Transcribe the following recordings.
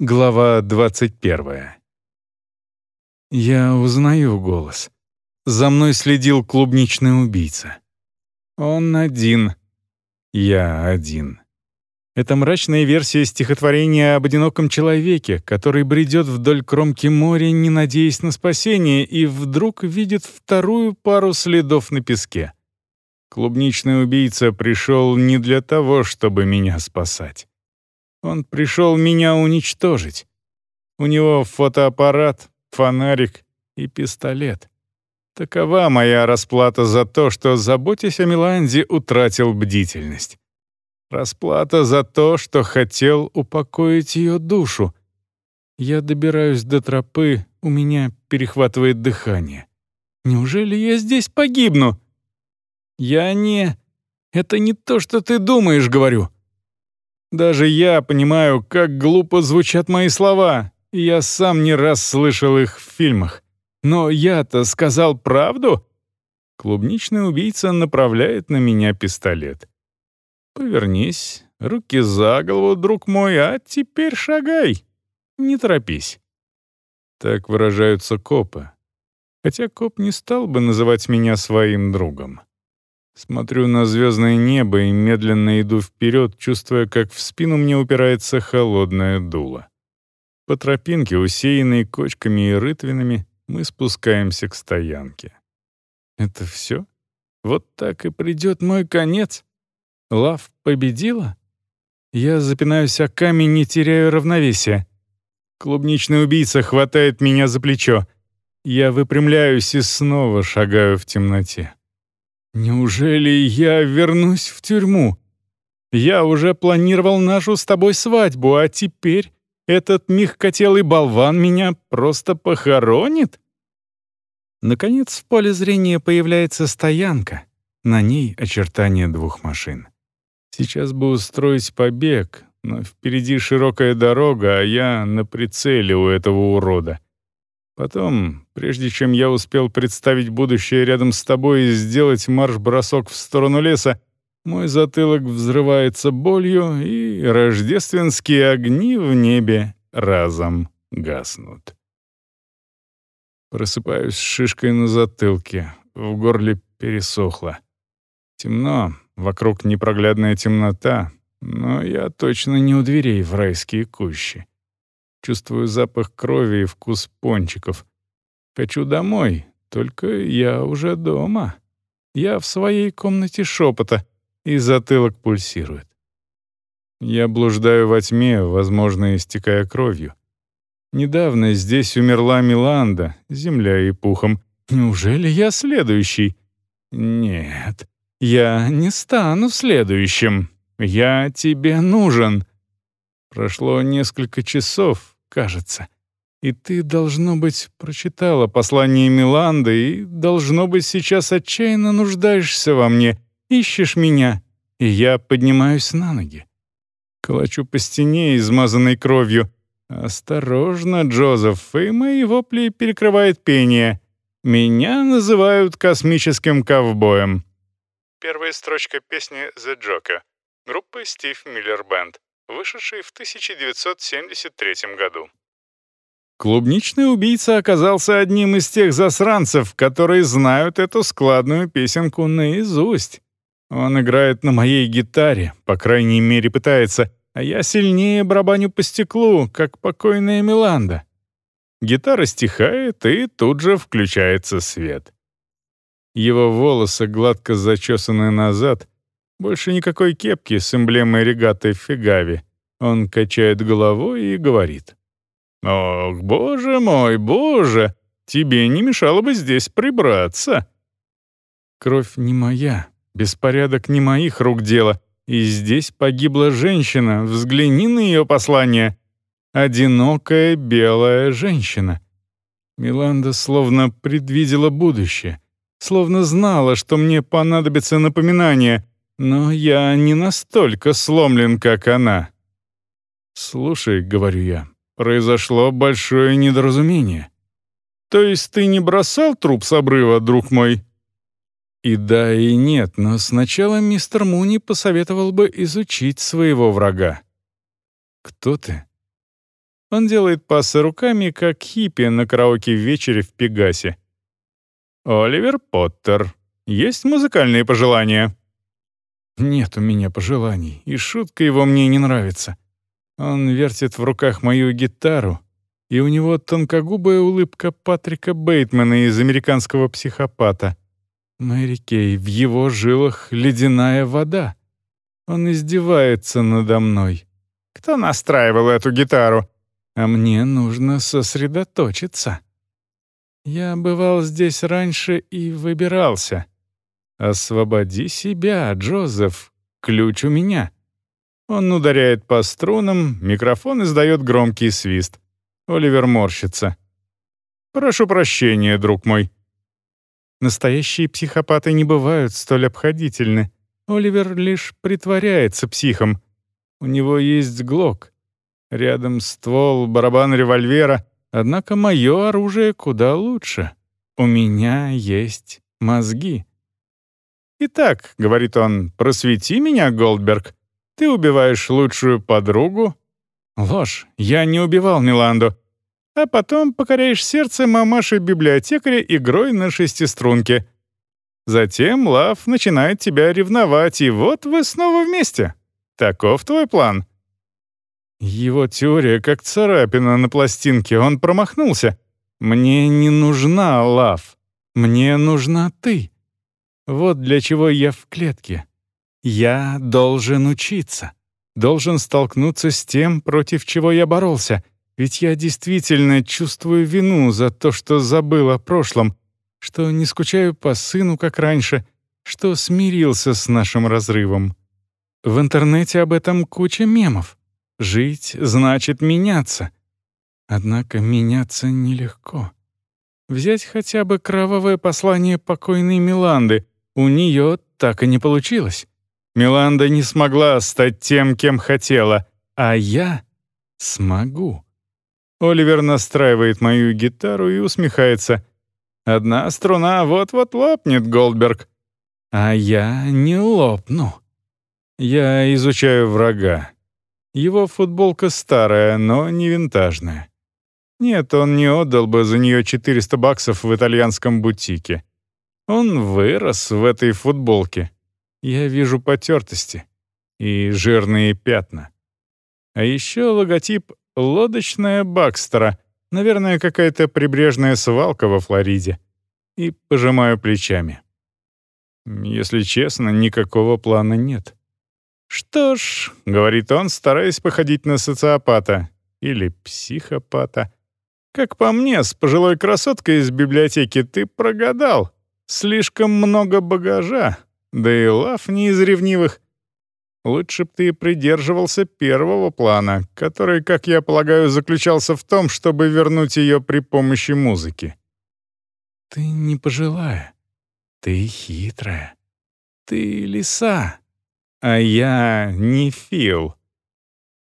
Глава 21. Я узнаю голос. За мной следил клубничный убийца. Он один. Я один. Это мрачная версия стихотворения об одиноком человеке, который бредет вдоль кромки моря, не надеясь на спасение, и вдруг видит вторую пару следов на песке. Клубничный убийца пришел не для того, чтобы меня спасать. Он пришел меня уничтожить. У него фотоаппарат, фонарик и пистолет. Такова моя расплата за то, что, заботясь о Миланде, утратил бдительность. Расплата за то, что хотел упокоить ее душу. Я добираюсь до тропы, у меня перехватывает дыхание. Неужели я здесь погибну? Я не... Это не то, что ты думаешь, говорю. Даже я понимаю, как глупо звучат мои слова, я сам не раз слышал их в фильмах. Но я-то сказал правду? Клубничный убийца направляет на меня пистолет. Повернись, руки за голову, друг мой, а теперь шагай. Не торопись. Так выражаются копы. Хотя коп не стал бы называть меня своим другом. Смотрю на звездное небо и медленно иду вперед, чувствуя, как в спину мне упирается холодное дуло. По тропинке, усеянной кочками и рытвинами, мы спускаемся к стоянке. Это все? Вот так и придет мой конец? Лав победила? Я запинаюсь о камень, не теряю равновесия. Клубничный убийца хватает меня за плечо. Я выпрямляюсь и снова шагаю в темноте. Неужели я вернусь в тюрьму? Я уже планировал нашу с тобой свадьбу, а теперь этот мягкотелый болван меня просто похоронит? Наконец в поле зрения появляется стоянка. На ней очертания двух машин. Сейчас бы устроить побег, но впереди широкая дорога, а я на прицеле у этого урода. Потом, прежде чем я успел представить будущее рядом с тобой и сделать марш-бросок в сторону леса, мой затылок взрывается болью, и рождественские огни в небе разом гаснут. Просыпаюсь с шишкой на затылке, в горле пересохло. Темно, вокруг непроглядная темнота, но я точно не у дверей в райские кущи. Чувствую запах крови и вкус пончиков. Хочу домой, только я уже дома. Я в своей комнате шепота, и затылок пульсирует. Я блуждаю во тьме, возможно, истекая кровью. Недавно здесь умерла Миланда, земля и пухом. Неужели я следующий? Нет, я не стану следующим. Я тебе нужен. Прошло несколько часов, кажется. И ты, должно быть, прочитала послание Миланды и, должно быть, сейчас отчаянно нуждаешься во мне, ищешь меня, и я поднимаюсь на ноги. Колочу по стене, измазанной кровью. «Осторожно, Джозеф, и мои вопли перекрывает пение. Меня называют космическим ковбоем». Первая строчка песни «The Joker» группы Стив Миллер Бенд вышедший в 1973 году. Клубничный убийца оказался одним из тех засранцев, которые знают эту складную песенку наизусть. Он играет на моей гитаре, по крайней мере пытается, а я сильнее барабаню по стеклу, как покойная Миланда. Гитара стихает, и тут же включается свет. Его волосы гладко зачесаны назад, больше никакой кепки с эмблемой регаты Фигави. Он качает головой и говорит. «Ох, боже мой, боже! Тебе не мешало бы здесь прибраться!» Кровь не моя, беспорядок не моих рук дело, и здесь погибла женщина, взгляни на ее послание. Одинокая белая женщина. Миланда словно предвидела будущее, словно знала, что мне понадобится напоминание, но я не настолько сломлен, как она. «Слушай», — говорю я, — «произошло большое недоразумение». «То есть ты не бросал труп с обрыва, друг мой?» И да, и нет, но сначала мистер Муни посоветовал бы изучить своего врага. «Кто ты?» Он делает пасы руками, как хиппи на караоке-вечере в Пегасе. «Оливер Поттер, есть музыкальные пожелания?» Нет у меня пожеланий, и шутка его мне не нравится. Он вертит в руках мою гитару, и у него тонкогубая улыбка Патрика Бейтмана из «Американского психопата». Мэри Кей, в его жилах ледяная вода. Он издевается надо мной. Кто настраивал эту гитару? А мне нужно сосредоточиться. Я бывал здесь раньше и выбирался — «Освободи себя, Джозеф. Ключ у меня». Он ударяет по струнам, микрофон издает громкий свист. Оливер морщится. «Прошу прощения, друг мой». Настоящие психопаты не бывают столь обходительны. Оливер лишь притворяется психом. У него есть глок. Рядом ствол, барабан револьвера. Однако мое оружие куда лучше. У меня есть мозги. «Итак», — говорит он, — «просвети меня, Голдберг. Ты убиваешь лучшую подругу». Ложь. Я не убивал Миланду. А потом покоряешь сердце мамаши-библиотекаря игрой на шестиструнке. Затем Лав начинает тебя ревновать, и вот вы снова вместе. Таков твой план. Его теория как царапина на пластинке, он промахнулся. Мне не нужна Лав. Мне нужна ты. Вот для чего я в клетке. Я должен учиться. Должен столкнуться с тем, против чего я боролся. Ведь я действительно чувствую вину за то, что забыл о прошлом, что не скучаю по сыну, как раньше, что смирился с нашим разрывом. В интернете об этом куча мемов. Жить значит меняться. Однако меняться нелегко. Взять хотя бы кровавое послание покойной Миланды, у нее так и не получилось. Миланда не смогла стать тем, кем хотела, а я смогу. Оливер настраивает мою гитару и усмехается. «Одна струна вот-вот лопнет, Голдберг». «А я не лопну». Я изучаю врага. Его футболка старая, но не винтажная. Нет, он не отдал бы за нее 400 баксов в итальянском бутике. Он вырос в этой футболке. Я вижу потертости и жирные пятна. А еще логотип «Лодочная Бакстера», наверное, какая-то прибрежная свалка во Флориде. И пожимаю плечами. Если честно, никакого плана нет. «Что ж», — говорит он, стараясь походить на социопата или психопата. «Как по мне, с пожилой красоткой из библиотеки ты прогадал. Слишком много багажа, да и лав не из ревнивых. Лучше б ты придерживался первого плана, который, как я полагаю, заключался в том, чтобы вернуть ее при помощи музыки. Ты не пожилая. Ты хитрая. Ты лиса. А я не Фил.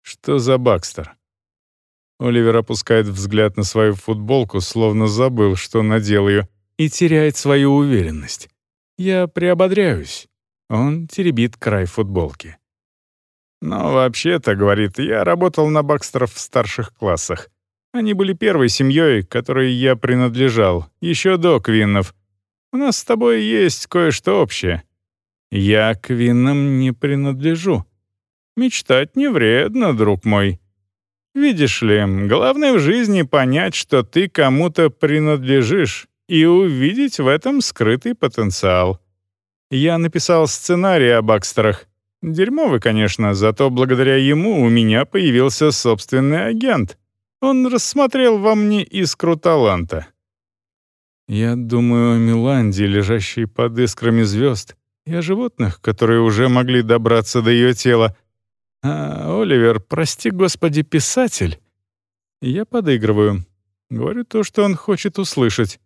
Что за Бакстер? Оливер опускает взгляд на свою футболку, словно забыл, что надел ее, и теряет свою уверенность. Я приободряюсь. Он теребит край футболки. Но вообще-то, говорит, я работал на Бакстеров в старших классах. Они были первой семьей, которой я принадлежал, еще до Квиннов. У нас с тобой есть кое-что общее. Я Квиннам не принадлежу. Мечтать не вредно, друг мой. Видишь ли, главное в жизни понять, что ты кому-то принадлежишь, и увидеть в этом скрытый потенциал. Я написал сценарий о Бакстерах. Дерьмовый, конечно, зато благодаря ему у меня появился собственный агент. Он рассмотрел во мне искру таланта. Я думаю о Миланде, лежащей под искрами звезд, и о животных, которые уже могли добраться до ее тела. А Оливер, прости господи, писатель. Я подыгрываю. Говорю то, что он хочет услышать.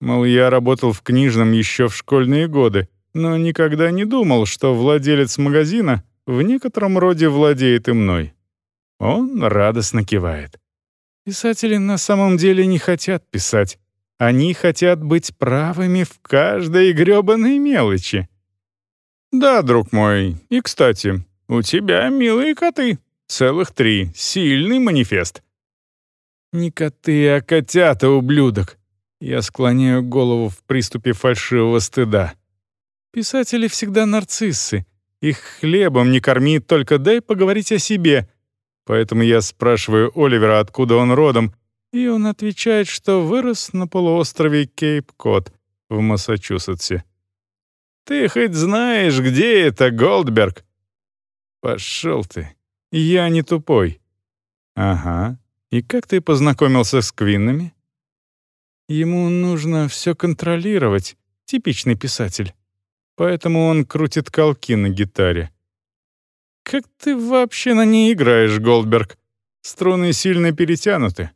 Мол, я работал в книжном еще в школьные годы, но никогда не думал, что владелец магазина в некотором роде владеет и мной. Он радостно кивает. Писатели на самом деле не хотят писать. Они хотят быть правыми в каждой грёбаной мелочи. Да, друг мой, и, кстати, у тебя милые коты. Целых три. Сильный манифест. Не коты, а котята, ублюдок. Я склоняю голову в приступе фальшивого стыда. Писатели всегда нарциссы. Их хлебом не корми, только дай поговорить о себе. Поэтому я спрашиваю Оливера, откуда он родом, и он отвечает, что вырос на полуострове Кейп-Кот в Массачусетсе. «Ты хоть знаешь, где это, Голдберг?» «Пошел ты. Я не тупой». «Ага. И как ты познакомился с Квиннами?» «Ему нужно все контролировать. Типичный писатель. Поэтому он крутит колки на гитаре. «Как ты вообще на ней играешь, Голдберг? Струны сильно перетянуты.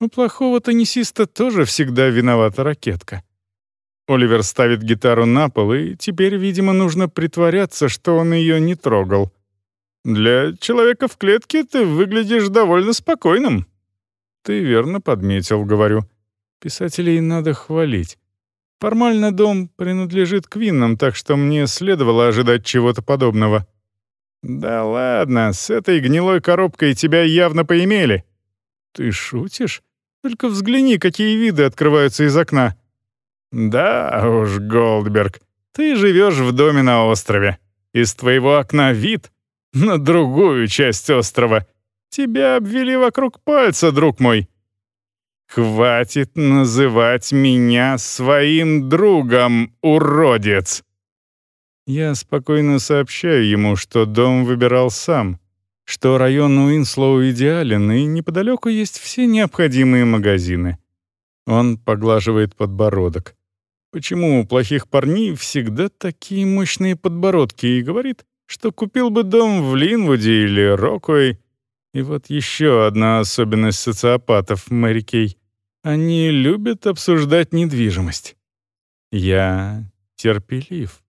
У плохого теннисиста тоже всегда виновата ракетка». Оливер ставит гитару на пол, и теперь, видимо, нужно притворяться, что он ее не трогал. «Для человека в клетке ты выглядишь довольно спокойным». «Ты верно подметил», — говорю. «Писателей надо хвалить. Формально дом принадлежит Квиннам, так что мне следовало ожидать чего-то подобного». «Да ладно, с этой гнилой коробкой тебя явно поимели». «Ты шутишь? Только взгляни, какие виды открываются из окна». «Да уж, Голдберг, ты живешь в доме на острове. Из твоего окна вид на другую часть острова. Тебя обвели вокруг пальца, друг мой. «Хватит называть меня своим другом, уродец!» Я спокойно сообщаю ему, что дом выбирал сам, что район Уинслоу идеален, и неподалеку есть все необходимые магазины. Он поглаживает подбородок. Почему у плохих парней всегда такие мощные подбородки, и говорит, что купил бы дом в Линвуде или Роквей, и вот еще одна особенность социопатов, Мэри Кей. Они любят обсуждать недвижимость. Я терпелив.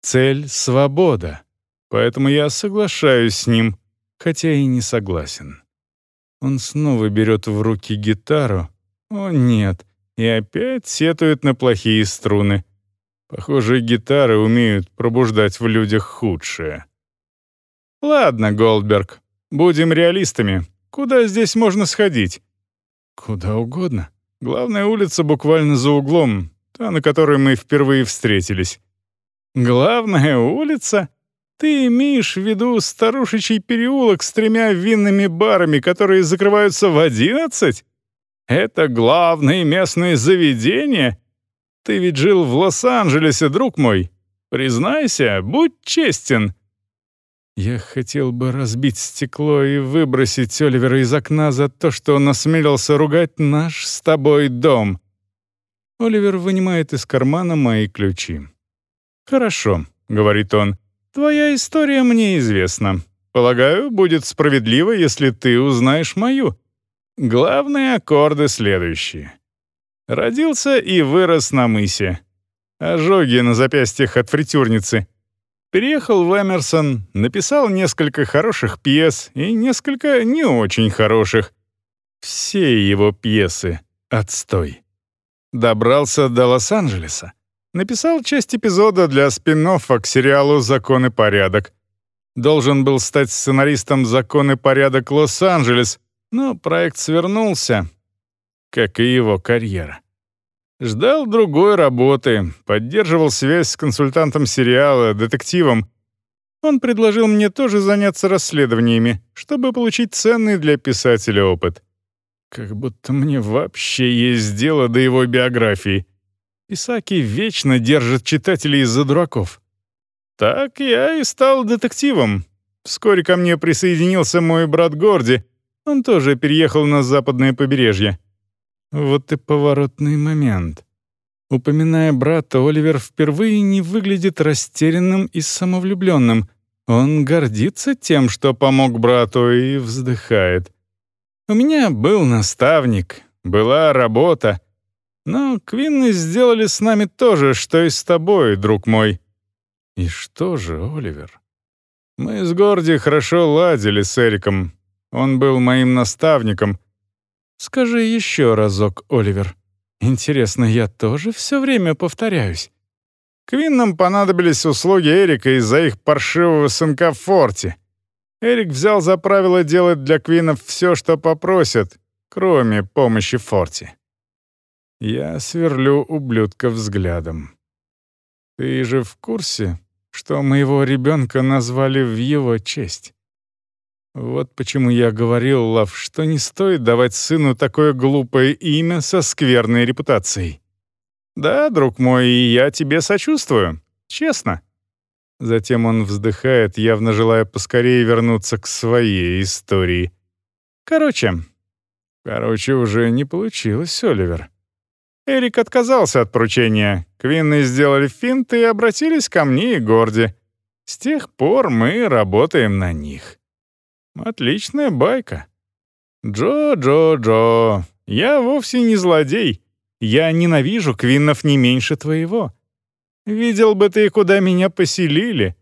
Цель — свобода. Поэтому я соглашаюсь с ним, хотя и не согласен. Он снова берет в руки гитару. О, нет. И опять сетует на плохие струны. Похоже, гитары умеют пробуждать в людях худшее. Ладно, Голдберг, Будем реалистами. Куда здесь можно сходить? Куда угодно. Главная улица буквально за углом, та, на которой мы впервые встретились. Главная улица? Ты имеешь в виду старушечий переулок с тремя винными барами, которые закрываются в одиннадцать? Это главные местные заведения? Ты ведь жил в Лос-Анджелесе, друг мой. Признайся, будь честен. Я хотел бы разбить стекло и выбросить Оливера из окна за то, что он осмелился ругать наш с тобой дом. Оливер вынимает из кармана мои ключи. «Хорошо», — говорит он, — «твоя история мне известна. Полагаю, будет справедливо, если ты узнаешь мою. Главные аккорды следующие. Родился и вырос на мысе. Ожоги на запястьях от фритюрницы — Переехал в Эмерсон, написал несколько хороших пьес и несколько не очень хороших. Все его пьесы — отстой. Добрался до Лос-Анджелеса. Написал часть эпизода для спин к сериалу «Закон и порядок». Должен был стать сценаристом «Закон и порядок Лос-Анджелес», но проект свернулся, как и его карьера. Ждал другой работы, поддерживал связь с консультантом сериала, детективом. Он предложил мне тоже заняться расследованиями, чтобы получить ценный для писателя опыт. Как будто мне вообще есть дело до его биографии. Писаки вечно держат читателей из-за дураков. Так я и стал детективом. Вскоре ко мне присоединился мой брат Горди. Он тоже переехал на западное побережье. Вот и поворотный момент. Упоминая брата, Оливер впервые не выглядит растерянным и самовлюбленным. Он гордится тем, что помог брату, и вздыхает. «У меня был наставник, была работа. Но Квинны сделали с нами то же, что и с тобой, друг мой». «И что же, Оливер?» «Мы с Горди хорошо ладили с Эриком. Он был моим наставником — Скажи еще разок, Оливер. Интересно, я тоже все время повторяюсь. Квиннам понадобились услуги Эрика из-за их паршивого сынка в форте. Эрик взял за правило делать для Квинов все, что попросят, кроме помощи Форти. Я сверлю ублюдка взглядом. Ты же в курсе, что моего ребенка назвали в его честь? Вот почему я говорил, Лав, что не стоит давать сыну такое глупое имя со скверной репутацией. Да, друг мой, я тебе сочувствую. Честно. Затем он вздыхает, явно желая поскорее вернуться к своей истории. Короче, короче, уже не получилось, Оливер. Эрик отказался от поручения. Квинны сделали финт и обратились ко мне и Горди. С тех пор мы работаем на них. Отличная байка. Джо, Джо, Джо, я вовсе не злодей. Я ненавижу Квиннов не меньше твоего. Видел бы ты, куда меня поселили.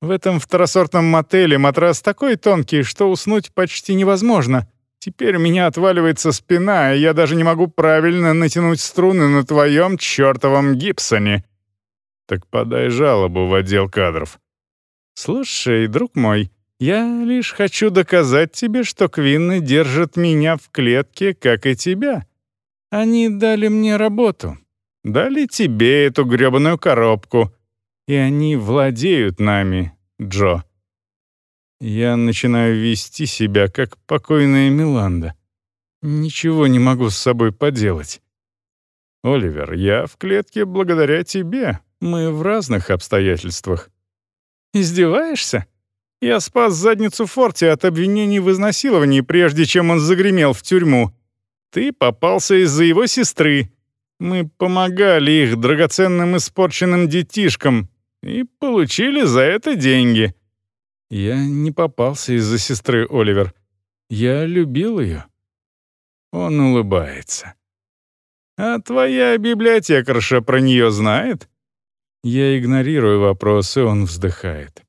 В этом второсортном мотеле матрас такой тонкий, что уснуть почти невозможно. Теперь у меня отваливается спина, и я даже не могу правильно натянуть струны на твоем чертовом гипсоне. Так подай жалобу в отдел кадров. Слушай, друг мой, я лишь хочу доказать тебе, что Квинны держат меня в клетке, как и тебя. Они дали мне работу. Дали тебе эту грёбаную коробку. И они владеют нами, Джо. Я начинаю вести себя, как покойная Миланда. Ничего не могу с собой поделать. Оливер, я в клетке благодаря тебе. Мы в разных обстоятельствах. Издеваешься? Я спас задницу Форти от обвинений в изнасиловании, прежде чем он загремел в тюрьму. Ты попался из-за его сестры. Мы помогали их драгоценным испорченным детишкам и получили за это деньги. Я не попался из-за сестры Оливер. Я любил ее. Он улыбается. «А твоя библиотекарша про нее знает?» Я игнорирую вопросы, он вздыхает.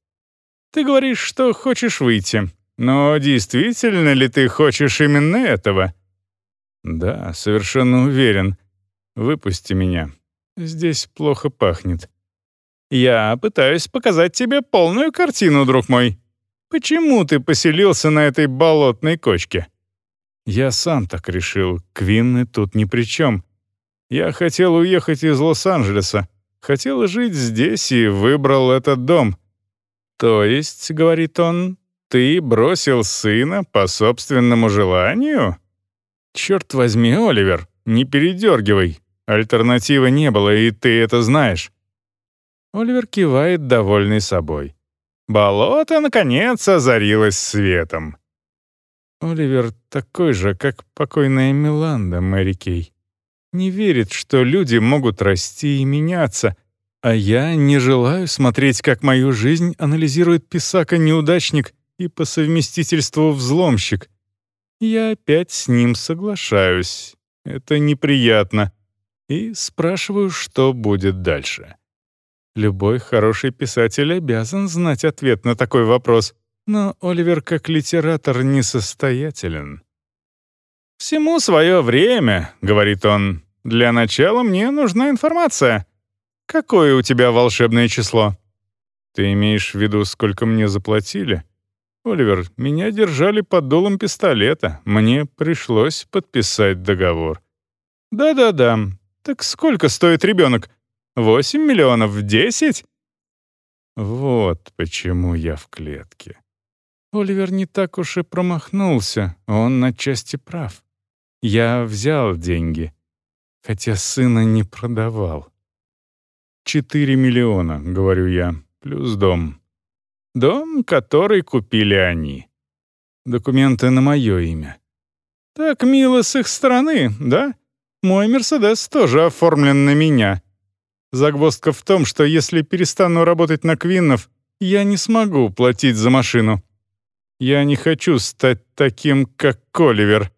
Ты говоришь, что хочешь выйти. Но действительно ли ты хочешь именно этого? Да, совершенно уверен. Выпусти меня. Здесь плохо пахнет. Я пытаюсь показать тебе полную картину, друг мой. Почему ты поселился на этой болотной кочке? Я сам так решил. Квинны тут ни при чем. Я хотел уехать из Лос-Анджелеса. Хотел жить здесь и выбрал этот дом. «То есть, — говорит он, — ты бросил сына по собственному желанию?» «Черт возьми, Оливер, не передергивай. Альтернативы не было, и ты это знаешь». Оливер кивает, довольный собой. Болото, наконец, озарилось светом. Оливер такой же, как покойная Миланда Мэри Кей. Не верит, что люди могут расти и меняться, а я не желаю смотреть, как мою жизнь анализирует писака-неудачник и по совместительству взломщик. Я опять с ним соглашаюсь. Это неприятно. И спрашиваю, что будет дальше. Любой хороший писатель обязан знать ответ на такой вопрос, но Оливер как литератор несостоятелен. «Всему свое время», — говорит он. «Для начала мне нужна информация». «Какое у тебя волшебное число?» «Ты имеешь в виду, сколько мне заплатили?» «Оливер, меня держали под дулом пистолета. Мне пришлось подписать договор». «Да-да-да. Так сколько стоит ребенок? Восемь миллионов? Десять?» Вот почему я в клетке. Оливер не так уж и промахнулся, он отчасти прав. Я взял деньги, хотя сына не продавал. «Четыре миллиона», — говорю я, — «плюс дом». Дом, который купили они. Документы на мое имя. Так мило с их стороны, да? Мой «Мерседес» тоже оформлен на меня. Загвоздка в том, что если перестану работать на Квиннов, я не смогу платить за машину. Я не хочу стать таким, как Оливер.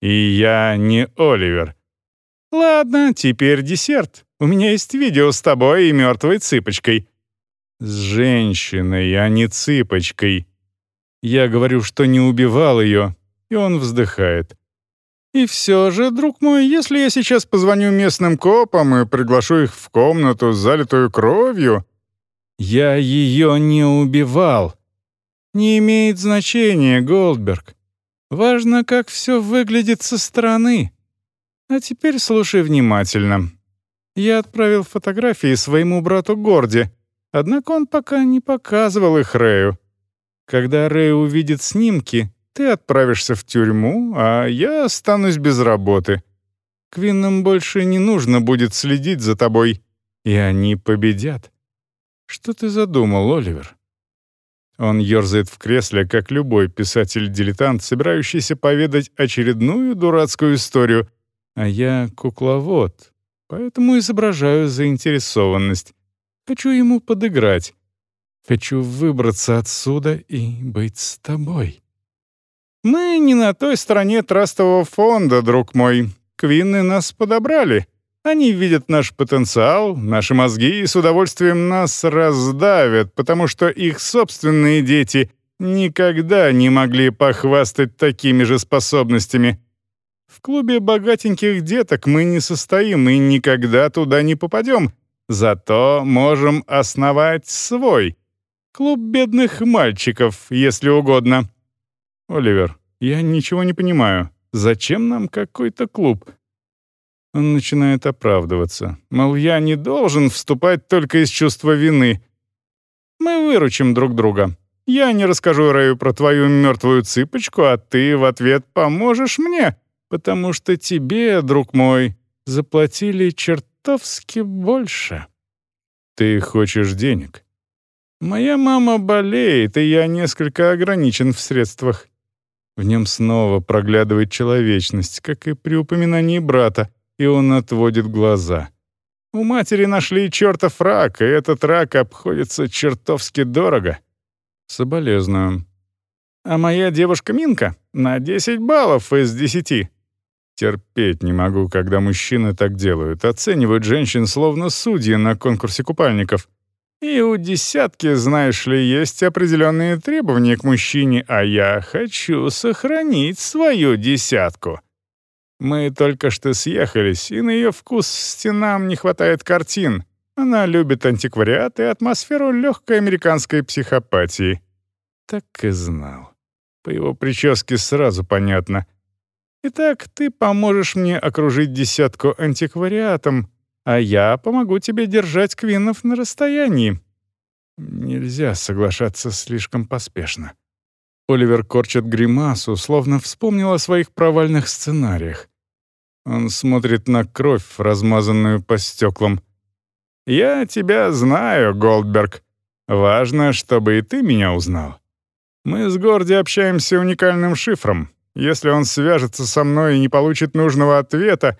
И я не Оливер. Ладно, теперь десерт. У меня есть видео с тобой и мертвой цыпочкой». «С женщиной, а не цыпочкой». Я говорю, что не убивал ее, и он вздыхает. «И все же, друг мой, если я сейчас позвоню местным копам и приглашу их в комнату, залитую кровью...» «Я ее не убивал». «Не имеет значения, Голдберг. Важно, как все выглядит со стороны. А теперь слушай внимательно. Я отправил фотографии своему брату Горди, однако он пока не показывал их Рэю. Когда Рэй увидит снимки, ты отправишься в тюрьму, а я останусь без работы. Квиннам больше не нужно будет следить за тобой, и они победят. Что ты задумал, Оливер? Он ерзает в кресле, как любой писатель-дилетант, собирающийся поведать очередную дурацкую историю, а я кукловод, поэтому изображаю заинтересованность. Хочу ему подыграть. Хочу выбраться отсюда и быть с тобой. Мы не на той стороне трастового фонда, друг мой. Квинны нас подобрали. Они видят наш потенциал, наши мозги и с удовольствием нас раздавят, потому что их собственные дети никогда не могли похвастать такими же способностями. В клубе богатеньких деток мы не состоим и никогда туда не попадем, зато можем основать свой. Клуб бедных мальчиков, если угодно. Оливер, я ничего не понимаю. Зачем нам какой-то клуб? Он начинает оправдываться. Мол, я не должен вступать только из чувства вины. Мы выручим друг друга. Я не расскажу Рэю про твою мертвую цыпочку, а ты в ответ поможешь мне, потому что тебе, друг мой, заплатили чертовски больше. Ты хочешь денег? Моя мама болеет, и я несколько ограничен в средствах. В нем снова проглядывает человечность, как и при упоминании брата, и он отводит глаза. У матери нашли чертов рак, и этот рак обходится чертовски дорого. Соболезную. А моя девушка Минка на 10 баллов из 10. Терпеть не могу, когда мужчины так делают, оценивают женщин словно судьи на конкурсе купальников. И у десятки, знаешь ли, есть определенные требования к мужчине, а я хочу сохранить свою десятку. Мы только что съехались, и на ее вкус стенам не хватает картин. Она любит антиквариат и атмосферу легкой американской психопатии. Так и знал. По его прическе сразу понятно. Итак, ты поможешь мне окружить десятку антиквариатом, а я помогу тебе держать квинов на расстоянии. Нельзя соглашаться слишком поспешно. Оливер корчит гримасу, словно вспомнил о своих провальных сценариях. Он смотрит на кровь, размазанную по стеклам. «Я тебя знаю, Голдберг. Важно, чтобы и ты меня узнал. Мы с Горди общаемся уникальным шифром. Если он свяжется со мной и не получит нужного ответа,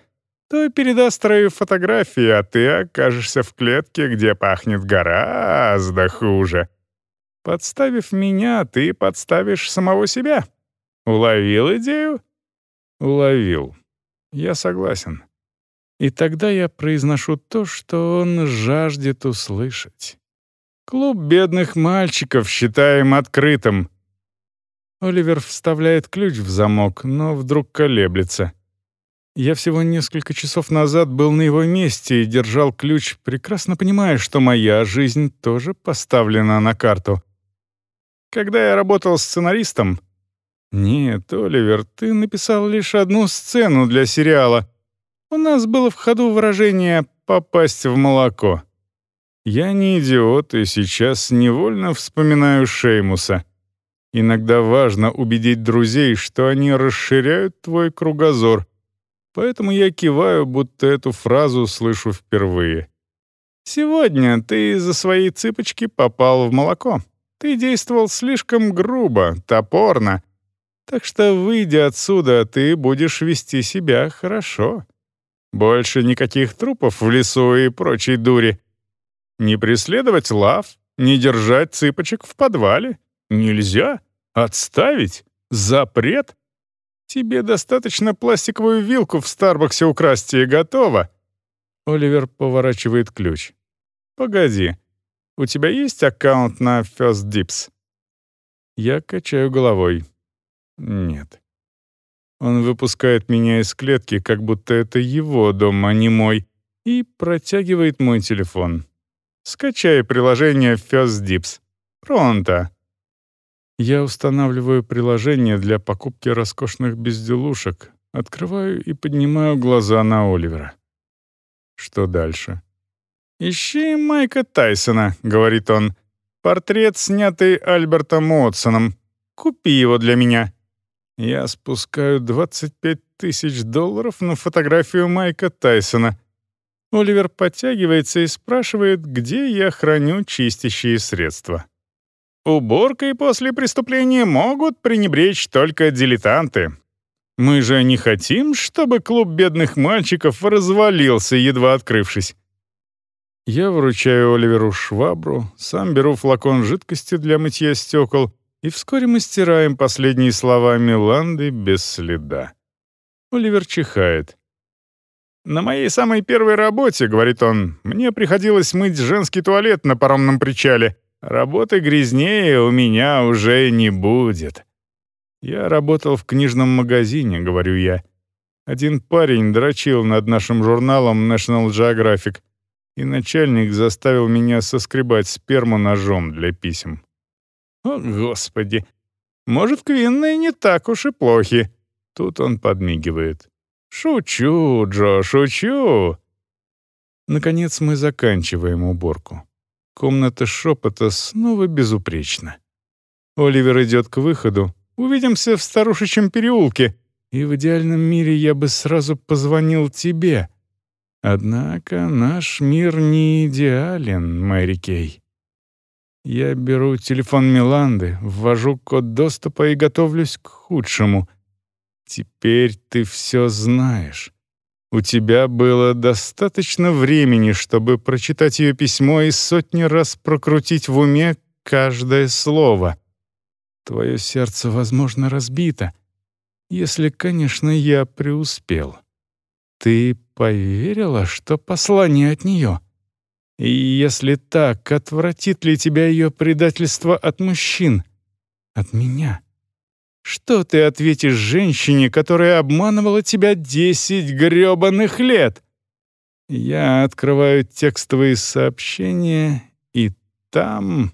то передаст Рэю фотографии, а ты окажешься в клетке, где пахнет гораздо хуже. Подставив меня, ты подставишь самого себя. Уловил идею? Уловил. Я согласен. И тогда я произношу то, что он жаждет услышать. Клуб бедных мальчиков считаем открытым. Оливер вставляет ключ в замок, но вдруг колеблется. Я всего несколько часов назад был на его месте и держал ключ, прекрасно понимая, что моя жизнь тоже поставлена на карту. Когда я работал сценаристом... Нет, Оливер, ты написал лишь одну сцену для сериала. У нас было в ходу выражение «попасть в молоко». Я не идиот и сейчас невольно вспоминаю Шеймуса. Иногда важно убедить друзей, что они расширяют твой кругозор. Поэтому я киваю, будто эту фразу слышу впервые. «Сегодня ты из-за своей цыпочки попал в молоко. Ты действовал слишком грубо, топорно. Так что, выйдя отсюда, ты будешь вести себя хорошо. Больше никаких трупов в лесу и прочей дури. Не преследовать лав, не держать цыпочек в подвале. Нельзя. Отставить. Запрет. Тебе достаточно пластиковую вилку в Старбаксе украсть и готово. Оливер поворачивает ключ. Погоди. У тебя есть аккаунт на First Dips?» Я качаю головой. «Нет». Он выпускает меня из клетки, как будто это его дом, а не мой, и протягивает мой телефон. «Скачай приложение First Dips. Пронто». Я устанавливаю приложение для покупки роскошных безделушек, открываю и поднимаю глаза на Оливера. Что дальше? «Ищи Майка Тайсона», — говорит он. «Портрет, снятый Альбертом Уотсоном. Купи его для меня». Я спускаю 25 тысяч долларов на фотографию Майка Тайсона. Оливер подтягивается и спрашивает, где я храню чистящие средства. Уборкой после преступления могут пренебречь только дилетанты. Мы же не хотим, чтобы клуб бедных мальчиков развалился, едва открывшись. Я вручаю Оливеру швабру, сам беру флакон жидкости для мытья стекол, и вскоре мы стираем последние слова Миланды без следа. Оливер чихает. «На моей самой первой работе, — говорит он, — мне приходилось мыть женский туалет на паромном причале. Работы грязнее у меня уже не будет». «Я работал в книжном магазине», — говорю я. Один парень дрочил над нашим журналом National Geographic и начальник заставил меня соскребать сперму ножом для писем. О, Господи! Может, квинные не так уж и плохи. Тут он подмигивает. Шучу, Джо, шучу. Наконец мы заканчиваем уборку. Комната шепота снова безупречна. Оливер идет к выходу. Увидимся в старушечьем переулке. И в идеальном мире я бы сразу позвонил тебе. Однако наш мир не идеален, Мэри Кей. Я беру телефон Миланды, ввожу код доступа и готовлюсь к худшему. Теперь ты все знаешь. У тебя было достаточно времени, чтобы прочитать ее письмо и сотни раз прокрутить в уме каждое слово. Твое сердце, возможно, разбито, если, конечно, я преуспел. Ты поверила, что послание от нее? И если так, отвратит ли тебя ее предательство от мужчин? От меня? Что ты ответишь женщине, которая обманывала тебя десять грёбаных лет? Я открываю текстовые сообщения, и там...